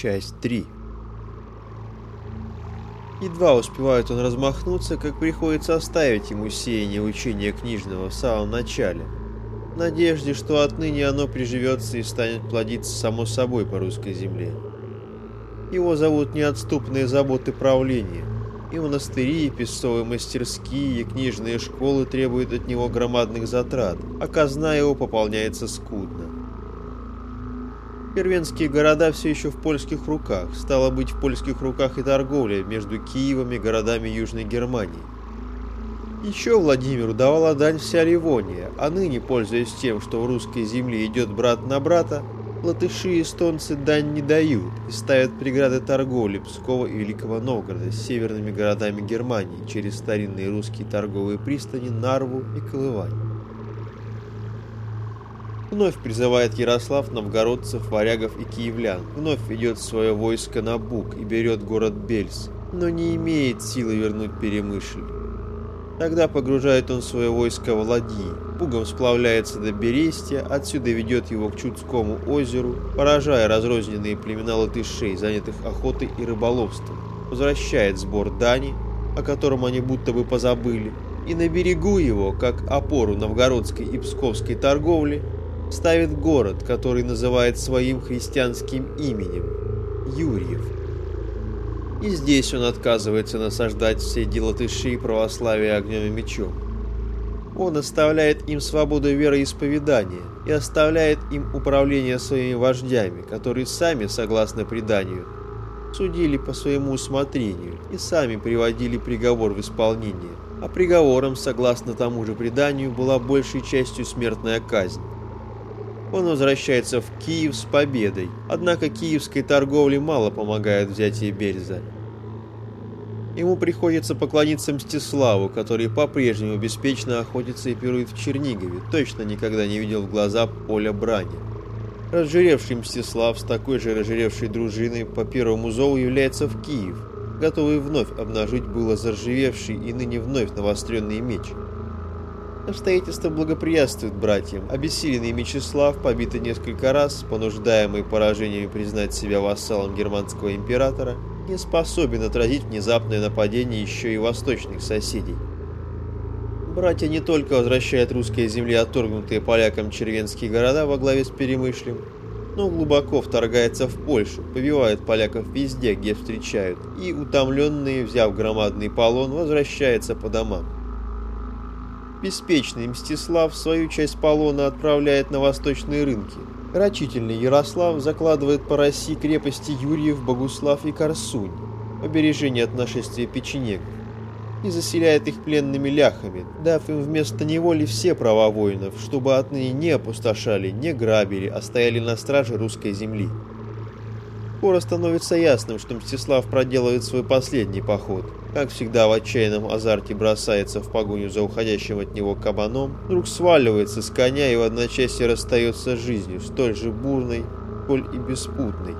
Часть 3 Едва успевает он размахнуться, как приходится оставить ему сеяние учения книжного в самом начале, в надежде, что отныне оно приживется и станет плодиться само собой по русской земле. Его зовут неотступные заботы правления, и монастыри, и песцовые мастерские, и книжные школы требуют от него громадных затрат, а казна его пополняется скудно. Первенские города все еще в польских руках, стало быть в польских руках и торговля между Киевом и городами Южной Германии. Еще Владимиру давала дань вся Ливония, а ныне, пользуясь тем, что в русской земле идет брат на брата, латыши и эстонцы дань не дают и ставят преграды торговли Пскова и Великого Новгорода с северными городами Германии через старинные русские торговые пристани Нарву и Колывань. Вновь призывает Ярослав новгородцев, варягов и киевлян. Вновь ведет свое войско на Буг и берет город Бельс, но не имеет силы вернуть Перемышль. Тогда погружает он свое войско в ладьи, Бугом сплавляется до Берестия, отсюда ведет его к Чудскому озеру, поражая разрозненные племена латышей, занятых охотой и рыболовством, возвращает сбор дани, о котором они будто бы позабыли, и на берегу его, как опору новгородской и псковской торговли, ставит город, который называет своим христианским именем – Юрьев. И здесь он отказывается насаждать все дела тыши и православие огнем и мечом. Он оставляет им свободу вероисповедания и оставляет им управление своими вождями, которые сами, согласно преданию, судили по своему усмотрению и сами приводили приговор в исполнение, а приговором, согласно тому же преданию, была большей частью смертная казнь он возвращается в Киев с победой. Однако киевской торговле мало помогает взятие Бельза. Ему приходится поклониться Мстиславу, который по-прежнему беспечно охотится и пирует в Чернигове, точно никогда не видел в глаза поля брани. Разжиревший Мстислав с такой же разжиревшей дружиной по первому зову является в Киев, готовый вновь обнажить было заржавевший и ныне вновь навостренный меч – Обстоятельства благоприятствуют братьям. Обессиленный Мечислав, побитый несколько раз, понуждаемый поражениями признать себя вассалом германского императора, не способен отразить внезапное нападение еще и восточных соседей. Братья не только возвращают русские земли, отторгнутые полякам червенские города во главе с Перемышлем, но глубоко вторгается в Польшу, побивает поляков везде, где встречают, и, утомленные, взяв громадный полон, возвращается по домам. Беспечный Мстислав свою часть полона отправляет на восточные рынки. Рачительный Ярослав закладывает по России крепости Юрьев, Богуслав и Корсунь, побережение от нашествия печенегов, и заселяет их пленными ляхами, дав им вместо неволи все права воинов, чтобы отныне не опустошали, не грабили, а стояли на страже русской земли. Скоро становится ясным, что Мстислав проделывает свой последний поход. Как всегда в отчаянном азарте бросается в погоню за уходящим от него кабаном, вдруг сваливается с коня и в одночасье расстается с жизнью, столь же бурной, сколь и беспутной.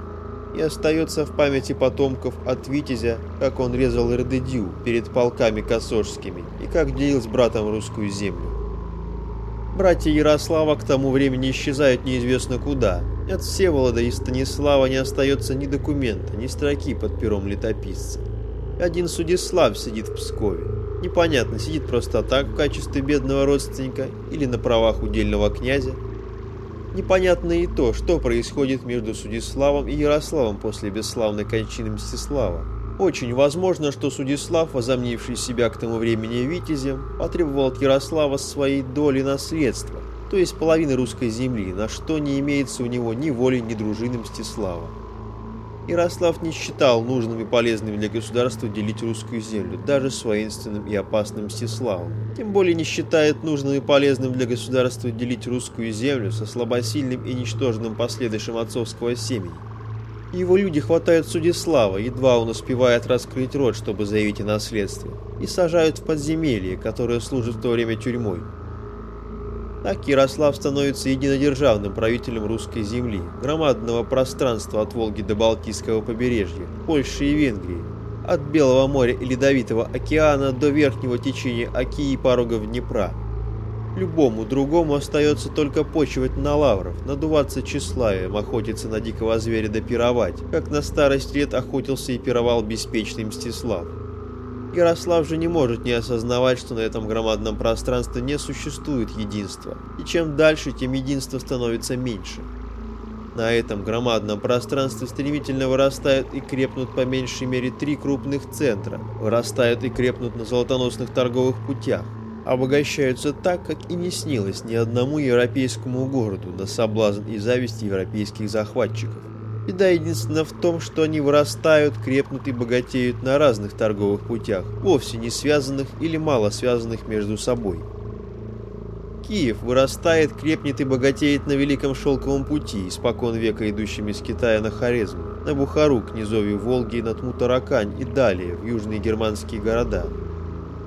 И остается в памяти потомков от Витязя, как он резал Эрдедю перед полками косожскими и как делил с братом русскую землю. Братья Ярослава к тому времени исчезают неизвестно куда. От Всеволода и Станислава не остается ни документа, ни строки под пером летописца. Один Судислав сидит в Пскове. Непонятно, сидит просто так в качестве бедного родственника или на правах удельного князя. Непонятно и то, что происходит между Судиславом и Ярославом после бесславной кончины Мстислава. Очень возможно, что Судислав, возомнивший себя к тому времени витязем, потребовал от Ярослава своей доли наследства, то есть половины русской земли, на что не имеется у него ни воли, ни дружины Мстислава. Ярослав не считал нужным и полезным для государства делить русскую землю, даже с воинственным и опасным Мстиславом. Тем более не считает нужным и полезным для государства делить русскую землю со слабосильным и ничтожным последующим отцовского семени. Его люди хватают Судислава, едва он успевает раскрыть рот, чтобы заявить о наследстве, и сажают в подземелье, которое служит в то время тюрьмой. Так Ярослав становится единодержавным правителем русской земли, громадного пространства от Волги до Балтийского побережья, Польши и Венгрии, от Белого моря и Ледовитого океана до верхнего течения Оки и порогов Днепра. Любому другому остается только почивать на лавров, надуваться тщеславием, охотиться на дикого зверя да как на старость лет охотился и пировал беспечный Мстислав. Ярослав же не может не осознавать, что на этом громадном пространстве не существует единства, и чем дальше, тем единство становится меньше. На этом громадном пространстве стремительно вырастают и крепнут по меньшей мере три крупных центра, вырастают и крепнут на золотоносных торговых путях, обогащаются так, как и не снилось ни одному европейскому городу на соблазн и зависть европейских захватчиков. Беда единственная в том, что они вырастают, крепнут и богатеют на разных торговых путях, вовсе не связанных или мало связанных между собой. Киев вырастает, крепнет и богатеет на Великом Шелковом пути, испокон века идущим из Китая на Хорезм, на Бухару, князовью Волги, на Тмутаракань и далее, в южные германские города.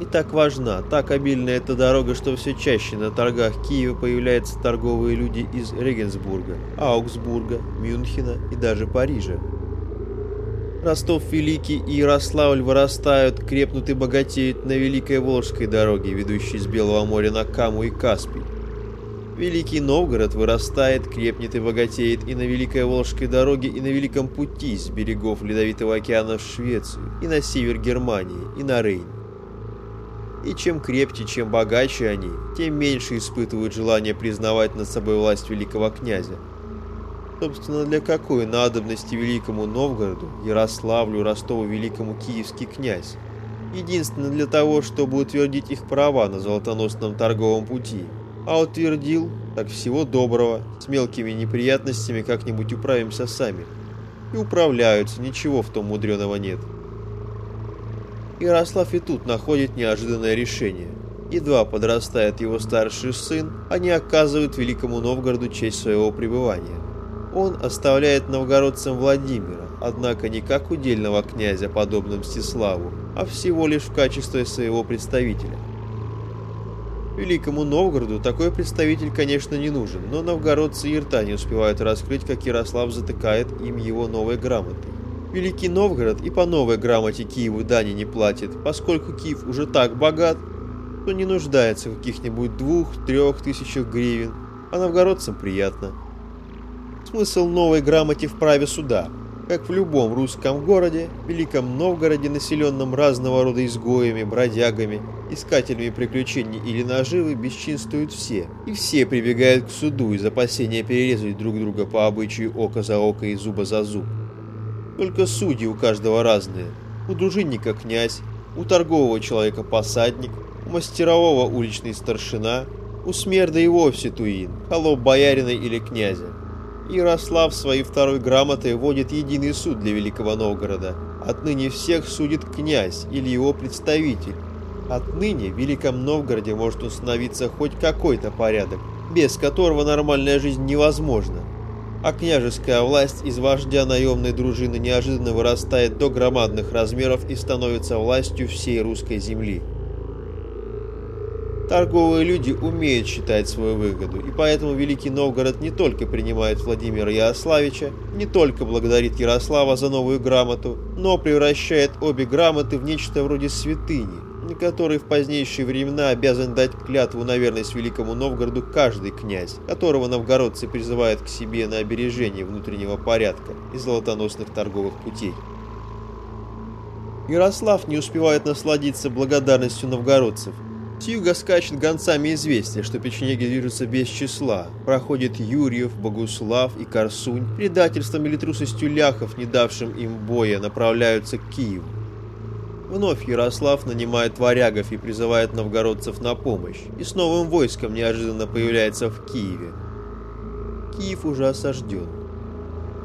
И так важна, так обильна эта дорога, что все чаще на торгах Киева появляются торговые люди из Регенсбурга, Аугсбурга, Мюнхена и даже Парижа. Ростов Великий и Ярославль вырастают, крепнут и богатеют на Великой Волжской дороге, ведущей с Белого моря на Каму и Каспий. Великий Новгород вырастает, крепнет и богатеет и на Великой Волжской дороге, и на Великом пути с берегов Ледовитого океана в Швецию, и на север Германии, и на Рейн. И чем крепче, чем богаче они, тем меньше испытывают желание признавать над собой власть великого князя. Собственно, для какой надобности великому Новгороду, Ярославлю, Ростову великому киевский князь? Единственно для того, чтобы утвердить их права на золотоносном торговом пути. А утвердил, так всего доброго, с мелкими неприятностями как-нибудь управимся сами. И управляются, ничего в том мудреного нет. Ярослав и тут находит неожиданное решение. Едва подрастает его старший сын, они оказывают Великому Новгороду честь своего пребывания. Он оставляет новгородцам Владимира, однако не как удельного князя, подобным Мстиславу, а всего лишь в качестве своего представителя. Великому Новгороду такой представитель, конечно, не нужен, но новгородцы и рта не успевают раскрыть, как Ярослав затыкает им его новой грамотой. Великий Новгород и по новой грамоте Киеву дани не платит, поскольку Киев уже так богат, что не нуждается в каких-нибудь двух-трех тысячах гривен, а новгородцам приятно. Смысл новой грамоте в праве суда. Как в любом русском городе, Великом Новгороде, населенном разного рода изгоями, бродягами, искателями приключений или наживы, бесчинствуют все. И все прибегают к суду из опасения перерезать друг друга по обычаю око за око и зуба за зуб. Только судьи у каждого разные. У дружинника князь, у торгового человека посадник, у мастерового уличный старшина, у смерда и вовсе туин, холоп боярина или князя. Ярослав своей второй грамотой вводит единый суд для Великого Новгорода. Отныне всех судит князь или его представитель. Отныне в Великом Новгороде может установиться хоть какой-то порядок, без которого нормальная жизнь невозможна а княжеская власть из вождя наемной дружины неожиданно вырастает до громадных размеров и становится властью всей русской земли. Торговые люди умеют считать свою выгоду, и поэтому Великий Новгород не только принимает Владимира Ярославича, не только благодарит Ярослава за новую грамоту, но превращает обе грамоты в нечто вроде святыни, который в позднейшие времена обязан дать клятву на верность Великому Новгороду каждый князь, которого новгородцы призывают к себе на обережение внутреннего порядка и золотоносных торговых путей. Ярослав не успевает насладиться благодарностью новгородцев. С юга скачет гонцами известие, что печенеги движутся без числа. Проходит Юрьев, Богуслав и Корсунь. Предательством или трусостью ляхов, не давшим им боя, направляются к Киеву. Вновь Ярослав нанимает варягов и призывает новгородцев на помощь, и с новым войском неожиданно появляется в Киеве. Киев уже осажден.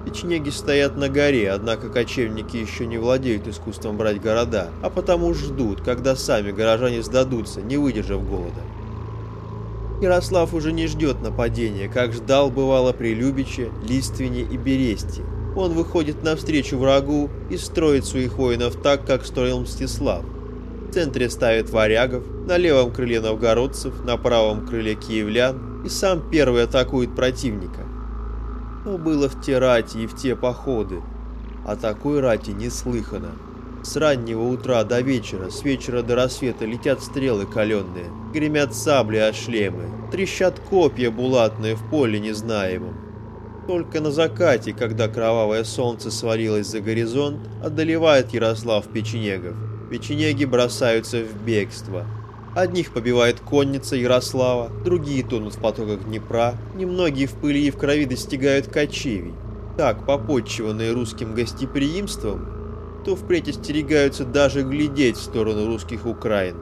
Печенеги стоят на горе, однако кочевники еще не владеют искусством брать города, а потому ждут, когда сами горожане сдадутся, не выдержав голода. Ярослав уже не ждет нападения, как ждал бывало при Любиче, Листвене и Бересте, он выходит навстречу врагу и строит своих воинов так, как строил Мстислав. В центре ставит варягов, на левом крыле новгородцев, на правом крыле киевлян и сам первый атакует противника. Но было в те рати и в те походы, а такой рати не слыхано. С раннего утра до вечера, с вечера до рассвета летят стрелы каленные, гремят сабли о шлемы, трещат копья булатные в поле незнаемом. Только на закате, когда кровавое солнце свалилось за горизонт, одолевает Ярослав печенегов. Печенеги бросаются в бегство. Одних побивает конница Ярослава, другие тонут в потоках Днепра, немногие в пыли и в крови достигают кочевий. Так, попотчеванные русским гостеприимством, то впредь остерегаются даже глядеть в сторону русских Украин.